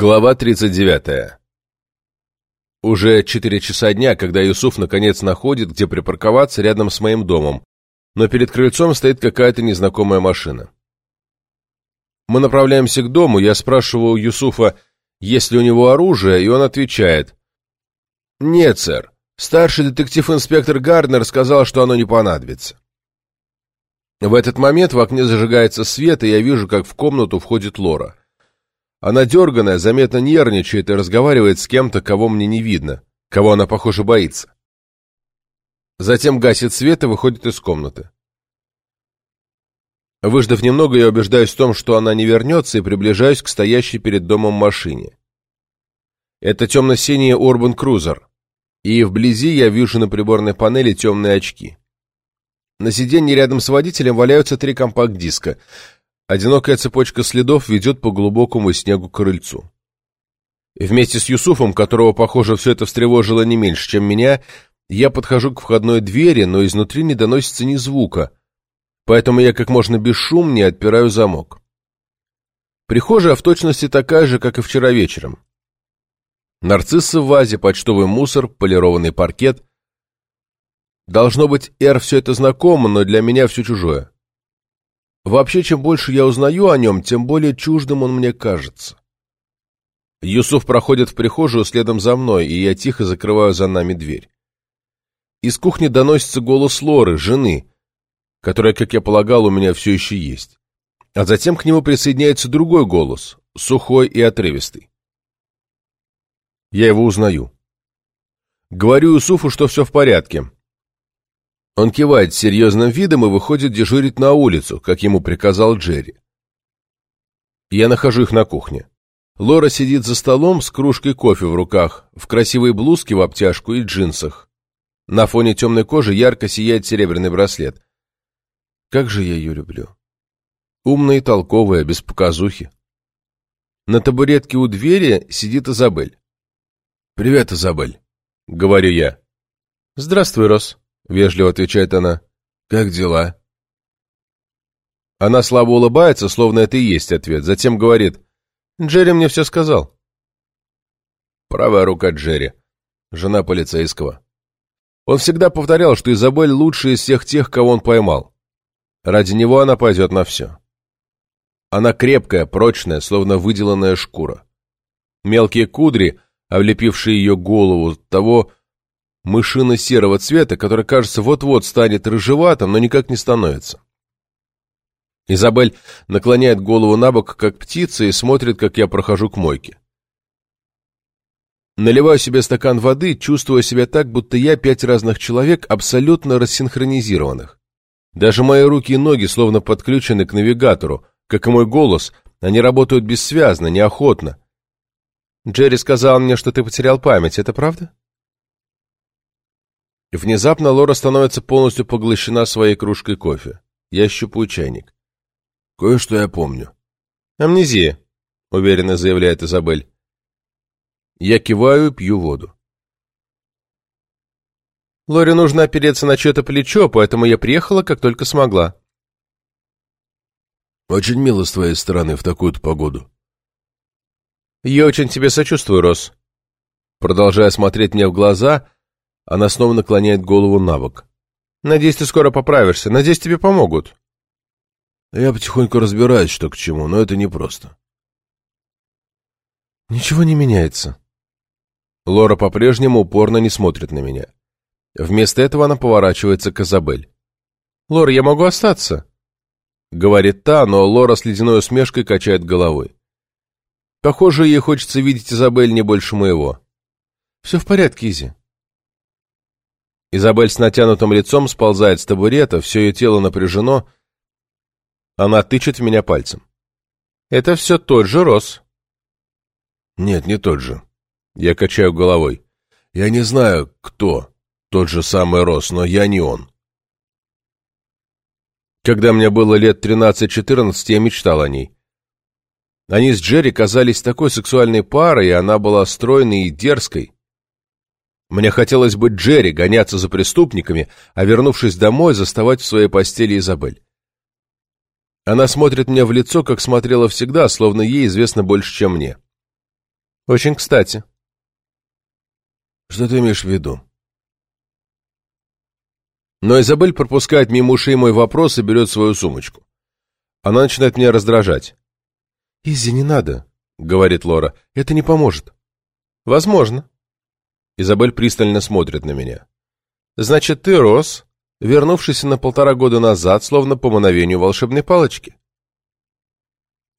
Глава 39. Уже четыре часа дня, когда Юсуф наконец находит, где припарковаться рядом с моим домом, но перед крыльцом стоит какая-то незнакомая машина. Мы направляемся к дому, я спрашиваю Юсуфа, есть ли у него оружие, и он отвечает. «Нет, сэр. Старший детектив-инспектор Гарднер сказал, что оно не понадобится». В этот момент в окне зажигается свет, и я вижу, как в комнату входит Лора. Она дерганая, заметно нервничает и разговаривает с кем-то, кого мне не видно, кого она, похоже, боится. Затем гасит свет и выходит из комнаты. Выждав немного, я убеждаюсь в том, что она не вернется, и приближаюсь к стоящей перед домом машине. Это темно-синий Урбан Крузер, и вблизи я вижу на приборной панели темные очки. На сиденье рядом с водителем валяются три компакт-диска — Одинокая цепочка следов ведет по глубокому снегу к крыльцу. И вместе с Юсуфом, которого, похоже, все это встревожило не меньше, чем меня, я подхожу к входной двери, но изнутри не доносится ни звука, поэтому я как можно бесшумнее отпираю замок. Прихожая в точности такая же, как и вчера вечером. Нарциссы в вазе, почтовый мусор, полированный паркет. Должно быть, Эр все это знакомо, но для меня все чужое. Вообще, чем больше я узнаю о нем, тем более чуждым он мне кажется. Юсуф проходит в прихожую следом за мной, и я тихо закрываю за нами дверь. Из кухни доносится голос Лоры, жены, которая, как я полагал, у меня все еще есть. А затем к нему присоединяется другой голос, сухой и отрывистый. Я его узнаю. Говорю Юсуфу, что все в порядке, он кивает серьезным видом и выходит дежурить на улицу, как ему приказал Джерри. Я нахожу их на кухне. Лора сидит за столом с кружкой кофе в руках, в красивой блузке в обтяжку и джинсах. На фоне темной кожи ярко сияет серебряный браслет. Как же я ее люблю. Умная и толковая, без показухи. На табуретке у двери сидит Изабель. «Привет, Изабель», — говорю я. «Здравствуй, Рос», — вежливо отвечает она. «Как дела?» Она слабо улыбается, словно это и есть ответ. Затем говорит. «Джерри мне все сказал». Правая рука Джерри. Жена полицейского. Он всегда повторял, что Изабель лучшая из всех тех, кого он поймал. Ради него она пойдет на все. Она крепкая, прочная, словно выделанная шкура. Мелкие кудри, облепившие ее голову, того мышино-серого цвета, который, кажется, вот-вот станет рыжеватым, но никак не становится. Изабель наклоняет голову на бок, как птица, и смотрит, как я прохожу к мойке. Наливаю себе стакан воды, чувствуя себя так, будто я пять разных человек, абсолютно рассинхронизированных. Даже мои руки и ноги словно подключены к навигатору, как и мой голос, они работают бессвязно, неохотно. Джерри сказал мне, что ты потерял память, это правда? Внезапно Лора становится полностью поглощена своей кружкой кофе. Я щупаю чайник. Кое-что я помню. Амнезия, уверенно заявляет Изабель. Я киваю и пью воду. Лоре нужно опереться на чье-то плечо, поэтому я приехала, как только смогла. Очень мило с твоей стороны в такую-то погоду. Я очень тебе сочувствую, Рос. Продолжая смотреть мне в глаза, она снова наклоняет голову на бок. «Надеюсь, ты скоро поправишься. Надеюсь, тебе помогут». Я потихоньку разбираюсь, что к чему, но это непросто. Ничего не меняется. Лора по-прежнему упорно не смотрит на меня. Вместо этого она поворачивается к Изабель. «Лора, я могу остаться?» Говорит та, но Лора с ледяной усмешкой качает головой. Похоже, ей хочется видеть Изабель не больше моего. «Все в порядке, Изи. Изабель с натянутым лицом сползает с табурета, все ее тело напряжено. Она тычет в меня пальцем. «Это все тот же Рос». «Нет, не тот же». Я качаю головой. «Я не знаю, кто тот же самый Рос, но я не он». Когда мне было лет 13-14, я мечтал о ней. Они с Джерри казались такой сексуальной парой, и она была стройной и дерзкой. Мне хотелось быть Джерри, гоняться за преступниками, а вернувшись домой, заставать в своей постели Изабель. Она смотрит мне в лицо, как смотрела всегда, словно ей известно больше, чем мне. Очень кстати. Что ты имеешь в виду? Но Изабель пропускает мимо ушей мой вопрос и берет свою сумочку. Она начинает меня раздражать. «Изи, не надо», — говорит Лора. «Это не поможет». «Возможно». Изабель пристально смотрит на меня. «Значит, ты рос, вернувшийся на полтора года назад, словно по мановению волшебной палочки».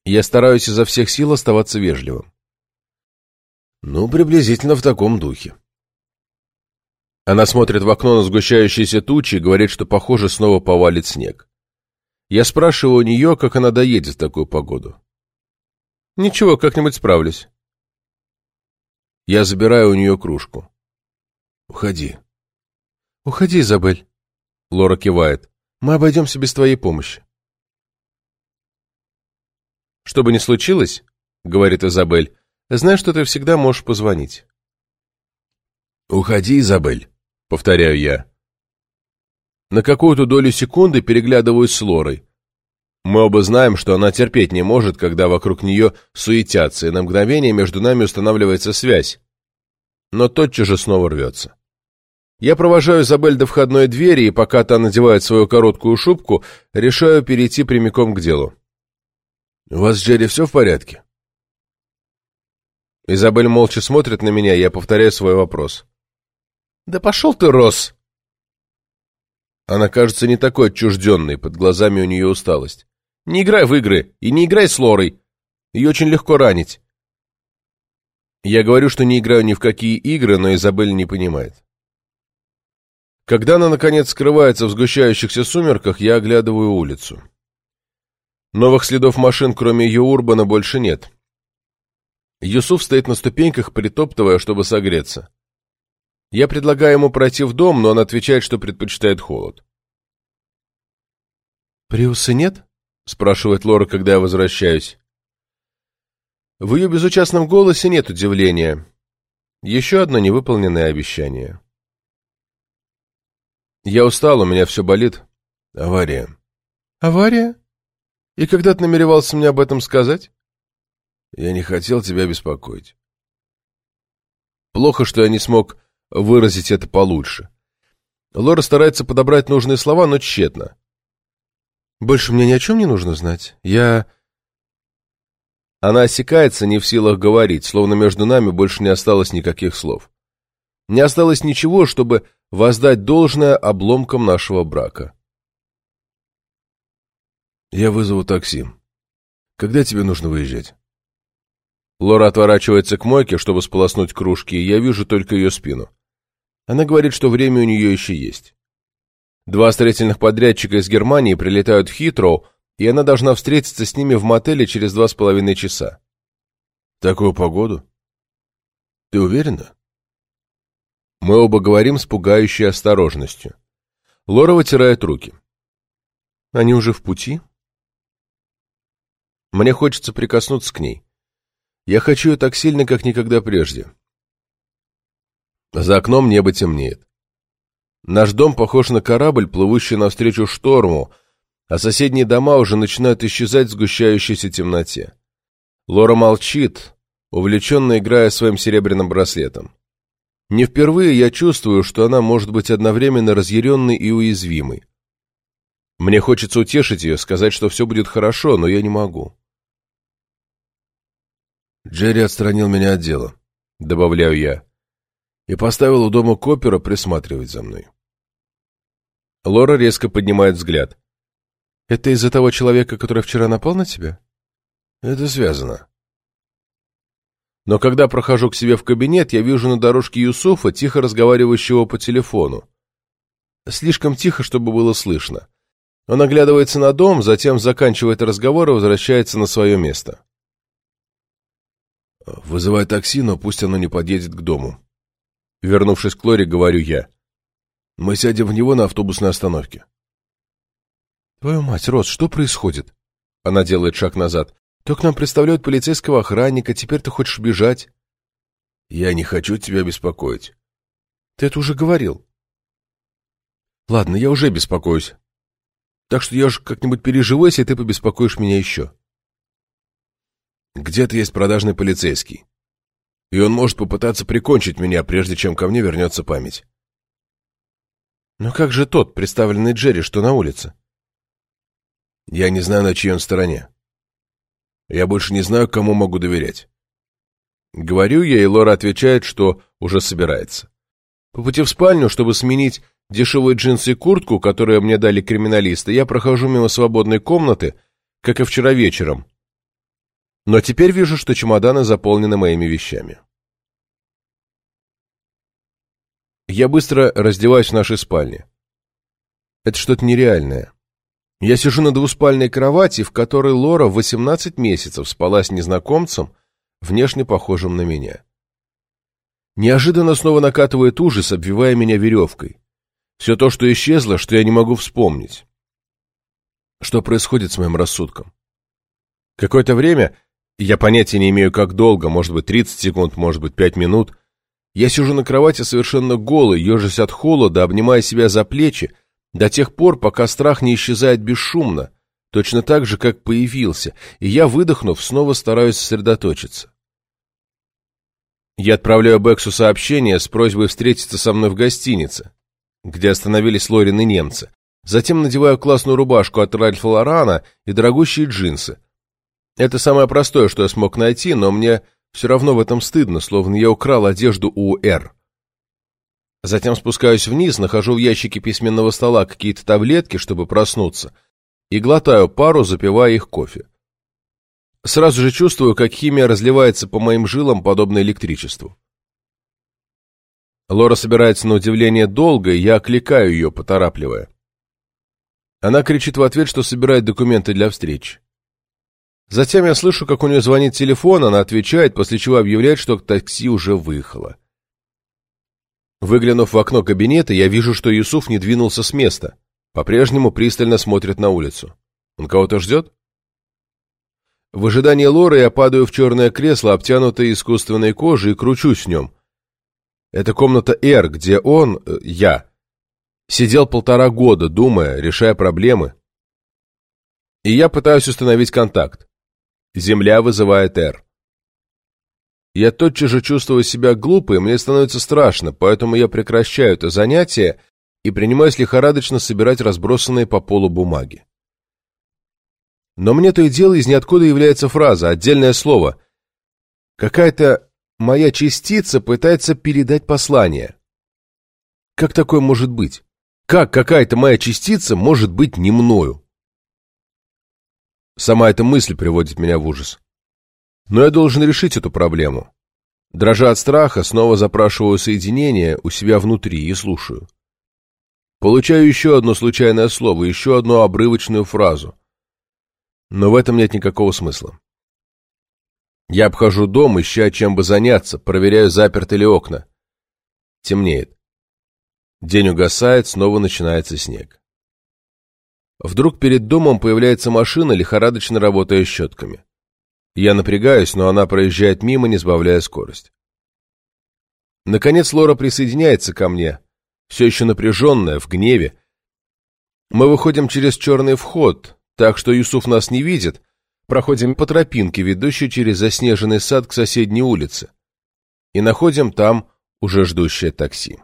Я стараюсь изо всех сил оставаться вежливым. Ну, приблизительно в таком духе. Она смотрит в окно на сгущающиеся тучи и говорит, что, похоже, снова повалит снег. Я спрашиваю у нее, как она доедет в такую погоду. Ничего, как-нибудь справлюсь. Я забираю у нее кружку. Уходи. Уходи, Изабель. Лора кивает. Мы обойдемся без твоей помощи. Что бы ни случилось, говорит Изабель, знай, что ты всегда можешь позвонить. Уходи, Изабель, повторяю я. На какую-то долю секунды переглядываюсь с Лорой. Мы оба знаем, что она терпеть не может, когда вокруг нее суетятся, и на мгновение между нами устанавливается связь. Но тотчас же снова рвется. Я провожаю Изабель до входной двери, и пока та надевает свою короткую шубку, решаю перейти прямиком к делу. «У вас с Джерри все в порядке?» Изабель молча смотрит на меня, я повторяю свой вопрос. «Да пошел ты, Рос!» Она кажется не такой отчужденной, под глазами у нее усталость. «Не играй в игры и не играй с Лорой. Ее очень легко ранить». Я говорю, что не играю ни в какие игры, но Изабель не понимает. Когда она, наконец, скрывается в сгущающихся сумерках, я оглядываю улицу. Новых следов машин, кроме ее Урбана, больше нет. Юсуф стоит на ступеньках, притоптывая, чтобы согреться. Я предлагаю ему пройти в дом, но он отвечает, что предпочитает холод. «Приуса нет?» — спрашивает Лора, когда я возвращаюсь. В ее безучастном голосе нет удивления. Еще одно невыполненное обещание. Я устал, у меня все болит. Авария. Авария? И когда ты намеревался мне об этом сказать? Я не хотел тебя беспокоить. Плохо, что я не смог выразить это получше. Лора старается подобрать нужные слова, но тщетно. Больше мне ни о чем не нужно знать. Я... Она осекается, не в силах говорить, словно между нами больше не осталось никаких слов. Не осталось ничего, чтобы воздать должное обломкам нашего брака. Я вызову такси. Когда тебе нужно выезжать? Лора отворачивается к мойке, чтобы сполоснуть кружки, и я вижу только ее спину. Она говорит, что время у нее еще есть. Два строительных подрядчика из Германии прилетают в Хитроу, и она должна встретиться с ними в мотеле через два с половиной часа. Такую погоду? Ты уверена? Мы оба говорим с пугающей осторожностью. Лора вытирает руки. Они уже в пути? Мне хочется прикоснуться к ней. Я хочу ее так сильно, как никогда прежде. За окном небо темнеет. Наш дом похож на корабль, плывущий навстречу шторму, а соседние дома уже начинают исчезать в сгущающейся темноте. Лора молчит, увлеченно играя своим серебряным браслетом. Не впервые я чувствую, что она может быть одновременно разъяренной и уязвимой. Мне хочется утешить ее, сказать, что все будет хорошо, но я не могу. Джерри отстранил меня от дела, добавляю я, и поставил у дома Копера присматривать за мной. Лора резко поднимает взгляд. «Это из-за того человека, который вчера напал на тебя?» «Это связано. Но когда прохожу к себе в кабинет, я вижу на дорожке Юсуфа, тихо разговаривающего по телефону. Слишком тихо, чтобы было слышно. Он оглядывается на дом, затем заканчивает разговор и возвращается на свое место. «Вызывай такси, но пусть оно не подъедет к дому». Вернувшись к Лоре, говорю я. «Мы сядем в него на автобусной остановке». «Твою мать, Рос, что происходит?» Она делает шаг назад. То к нам представляют полицейского охранника, теперь ты хочешь бежать. Я не хочу тебя беспокоить. Ты это уже говорил. Ладно, я уже беспокоюсь. Так что я уж как-нибудь переживу, если ты побеспокоишь меня еще. Где-то есть продажный полицейский. и он может попытаться прикончить меня, прежде чем ко мне вернется память. Но как же тот, представленный Джерри, что на улице? Я не знаю, на чьей он стороне. Я больше не знаю, кому могу доверять. Говорю я, и Лора отвечает, что уже собирается. По пути в спальню, чтобы сменить дешевые джинсы и куртку, которые мне дали криминалисты, я прохожу мимо свободной комнаты, как и вчера вечером. Но теперь вижу, что чемоданы заполнены моими вещами. Я быстро раздеваюсь в нашей спальне. Это что-то нереальное. Я сижу на двуспальной кровати, в которой Лора в 18 месяцев спала с незнакомцем, внешне похожим на меня. Неожиданно снова накатывает ужас, обвивая меня веревкой. Все то, что исчезло, что я не могу вспомнить. Что происходит с моим рассудком? Какое-то время, я понятия не имею, как долго, может быть, 30 секунд, может быть, 5 минут, я сижу на кровати совершенно голый, ежась от холода, обнимая себя за плечи, до тех пор, пока страх не исчезает бесшумно, точно так же, как появился, и я, выдохнув, снова стараюсь сосредоточиться. Я отправляю Бексу сообщение с просьбой встретиться со мной в гостинице, где остановились Лорин и немцы. Затем надеваю классную рубашку от Ральфа Лорана и дорогущие джинсы. Это самое простое, что я смог найти, но мне все равно в этом стыдно, словно я украл одежду у Р. Затем спускаюсь вниз, нахожу в ящике письменного стола какие-то таблетки, чтобы проснуться, и глотаю пару, запивая их кофе. Сразу же чувствую, как химия разливается по моим жилам, подобно электричеству. Лора собирается на удивление долго, и я окликаю ее, поторапливая. Она кричит в ответ, что собирает документы для встречи. Затем я слышу, как у нее звонит телефон, она отвечает, после чего объявляет, что такси уже выехало. Выглянув в окно кабинета, я вижу, что Юсуф не двинулся с места. По-прежнему пристально смотрит на улицу. Он кого-то ждет? В ожидании Лоры я падаю в черное кресло, обтянутое искусственной кожей, и кручусь в нем. Это комната Р, где он, э, я, сидел полтора года, думая, решая проблемы. И я пытаюсь установить контакт. Земля вызывает Р. Я тотчас же чувствую себя глупо, и мне становится страшно, поэтому я прекращаю это занятие и принимаюсь лихорадочно собирать разбросанные по полу бумаги. Но мне то и дело из ниоткуда является фраза, отдельное слово. Какая-то моя частица пытается передать послание. Как такое может быть? Как какая-то моя частица может быть не мною? Сама эта мысль приводит меня в ужас. Но я должен решить эту проблему. Дрожа от страха, снова запрашиваю соединение у себя внутри и слушаю. Получаю еще одно случайное слово, еще одну обрывочную фразу. Но в этом нет никакого смысла. Я обхожу дом, ища чем бы заняться, проверяю, заперты ли окна. Темнеет. День угасает, снова начинается снег. Вдруг перед домом появляется машина, лихорадочно работая щетками. Я напрягаюсь, но она проезжает мимо, не сбавляя скорость. Наконец Лора присоединяется ко мне, все еще напряженная, в гневе. Мы выходим через черный вход, так что Юсуф нас не видит, проходим по тропинке, ведущей через заснеженный сад к соседней улице, и находим там уже ждущее такси.